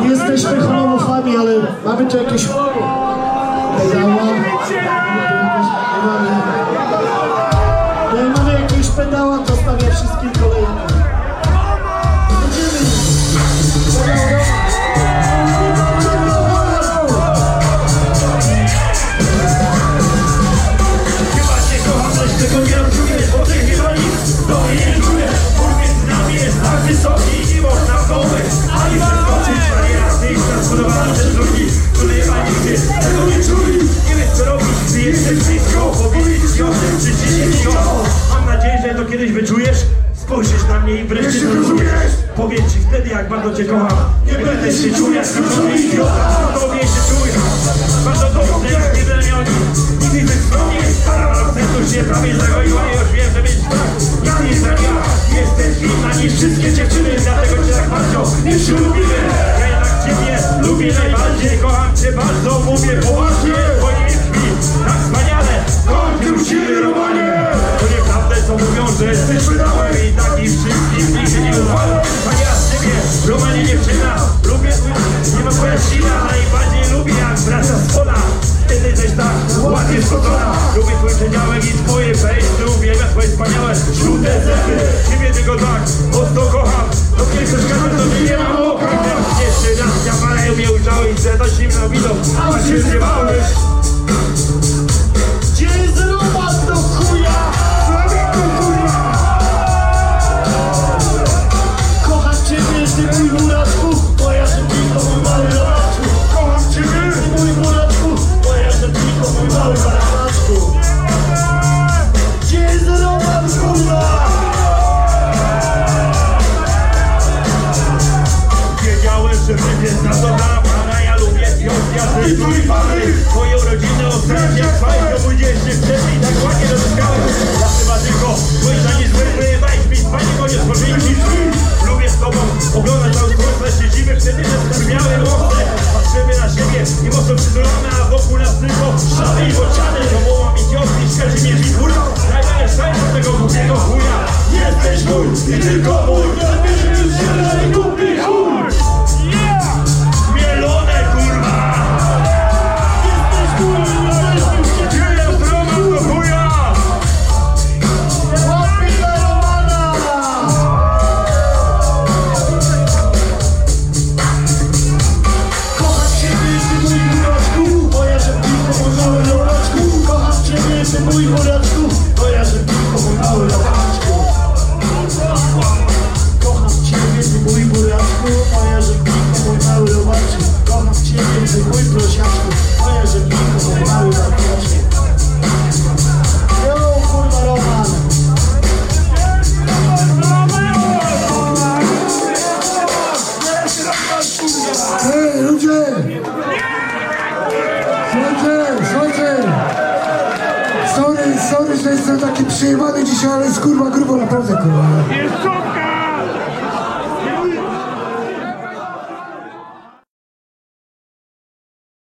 Nie jesteśmy homofami, ale mamy tu jakieś pedała. Nie mamy. Co robić, gdy jesteś blisko, powiedzieć ci o tym, czy ci nie miło. Mam nadzieję, że to kiedyś wyczujesz. Spojrzysz na mnie i wreszcie zrozumiesz Powiem ci wtedy jak bardzo cię kocham. Nie będę się czuł jak skrócony idiota Podobnie się czuję. Bardzo dobrze, nie nic. Nigdy bez skromnie Stara sercu się. Prawie zagoiła i już wiem, że być tak. Ja nie jestem ja Jesteś inna niż wszystkie dziewczyny Dlatego cię tak bardzo nie lubimy Ja jednak ciebie lubię najbardziej. Kocham cię bardzo, mówię poważnie tak wspaniale cię uczciwy Romanie To nieprawda co mówią, że jesteś wydałem I takim wszystkim nigdy nie ufam A ja z ciebie, Romanie dziewczyna Lubię nie ma twoja siła Najbardziej lubię jak wraca z pola Wtedy też tak ładnie skoczona Lubię twój przedziałek i twoje wejście Uwielbiam twoje wspaniałe żółte zęby Ciebie tylko tak mocno kocham To nie przeszkadza, to mnie nie mam oka Jeszcze raz ja parę mnie ujrzały i chcę dać im na widok. A się zjebałeś mój muraczku, moja mój. Kocham ciebie Ty mój muraczku, moja żywiko, mój mały robaczku. Gdzie jest Roman, kurwa? Wiedziałem, że będzie za dobra pana Ja lubię związki, ty tu i urodziny i mocno przytulamy A wokół nas tylko szale i bociany. Domoła mi ciotki, szkodzi mnie mi kurwa Najpierw szczęście tego głupiego chuja. Jesteś mój i tylko mój mój muraczku, moja żywiko, mój mały robaczku. Sorry, że jestem taki przyjemany dzisiaj, ale jest kurwa grubo naprawdę kurwa. Jest!